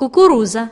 кукуруза.